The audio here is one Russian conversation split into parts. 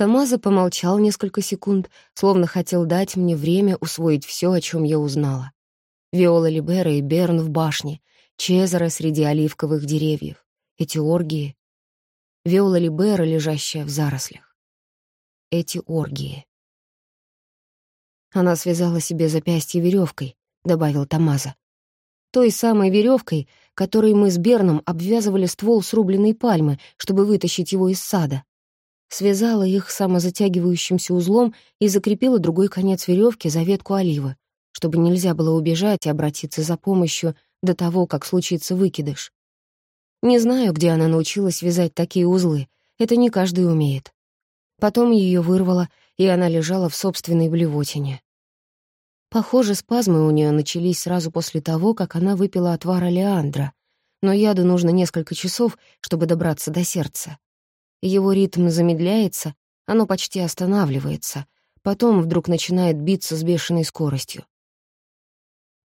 Томазо помолчал несколько секунд, словно хотел дать мне время усвоить все, о чем я узнала. Виола Либера и Берн в башне, Чезаро среди оливковых деревьев, эти оргии. Виола Либера, лежащая в зарослях. Эти оргии. Она связала себе запястье веревкой, добавил Томазо. Той самой веревкой, которой мы с Берном обвязывали ствол срубленной пальмы, чтобы вытащить его из сада связала их самозатягивающимся узлом и закрепила другой конец веревки за ветку оливы, чтобы нельзя было убежать и обратиться за помощью до того, как случится выкидыш. Не знаю, где она научилась вязать такие узлы, это не каждый умеет. Потом ее вырвало, и она лежала в собственной блевотине. Похоже, спазмы у нее начались сразу после того, как она выпила отвар Леандра, но яду нужно несколько часов, чтобы добраться до сердца. Его ритм замедляется, оно почти останавливается, потом вдруг начинает биться с бешеной скоростью.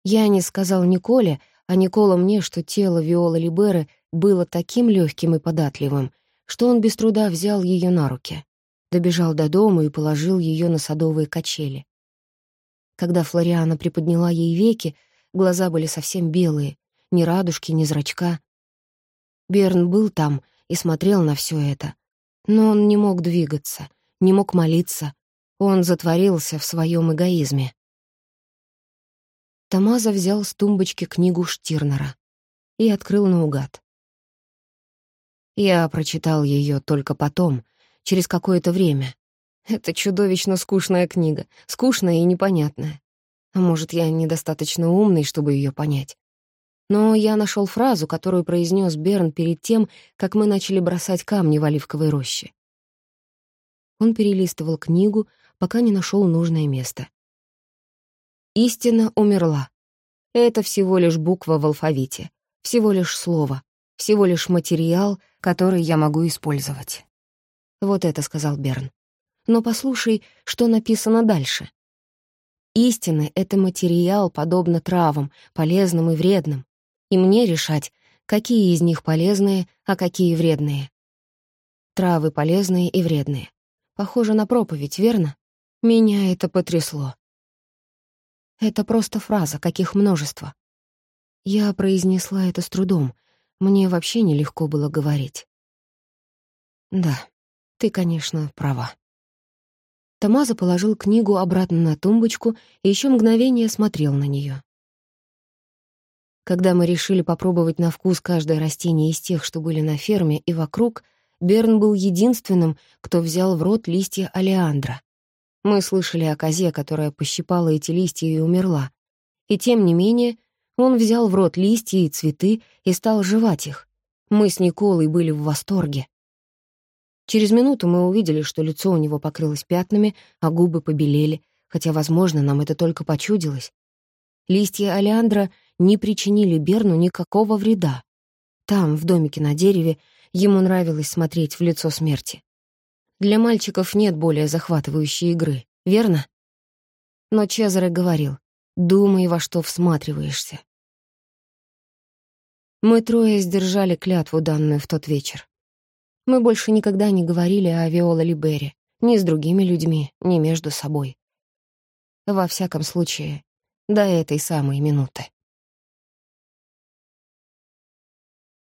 Я не сказал Николе, а Никола мне, что тело Виолы Либеры было таким легким и податливым, что он без труда взял ее на руки, добежал до дома и положил ее на садовые качели. Когда Флориана приподняла ей веки, глаза были совсем белые, ни радужки, ни зрачка. Берн был там и смотрел на все это, но он не мог двигаться, не мог молиться. Он затворился в своем эгоизме. Тамаза взял с тумбочки книгу Штирнера и открыл наугад. Я прочитал ее только потом, через какое-то время. Это чудовищно скучная книга, скучная и непонятная. А может, я недостаточно умный, чтобы ее понять. Но я нашел фразу, которую произнес Берн перед тем, как мы начали бросать камни в оливковой роще. Он перелистывал книгу, пока не нашел нужное место. Истина умерла. Это всего лишь буква в алфавите, всего лишь слово, всего лишь материал, который я могу использовать. Вот это сказал Берн. Но послушай, что написано дальше. Истины — это материал, подобно травам, полезным и вредным и мне решать, какие из них полезные, а какие вредные. Травы полезные и вредные. Похоже на проповедь, верно? Меня это потрясло. Это просто фраза, каких множество. Я произнесла это с трудом. Мне вообще нелегко было говорить. Да, ты, конечно, права. Томазо положил книгу обратно на тумбочку и еще мгновение смотрел на нее. Когда мы решили попробовать на вкус каждое растение из тех, что были на ферме и вокруг, Берн был единственным, кто взял в рот листья алиандра. Мы слышали о козе, которая пощипала эти листья и умерла. И тем не менее, он взял в рот листья и цветы и стал жевать их. Мы с Николой были в восторге. Через минуту мы увидели, что лицо у него покрылось пятнами, а губы побелели, хотя, возможно, нам это только почудилось. Листья алиандра не причинили Берну никакого вреда. Там, в домике на дереве, ему нравилось смотреть в лицо смерти. Для мальчиков нет более захватывающей игры, верно? Но Чезаре говорил, думай, во что всматриваешься. Мы трое сдержали клятву, данную в тот вечер. Мы больше никогда не говорили о Виола Либере, ни с другими людьми, ни между собой. Во всяком случае, до этой самой минуты.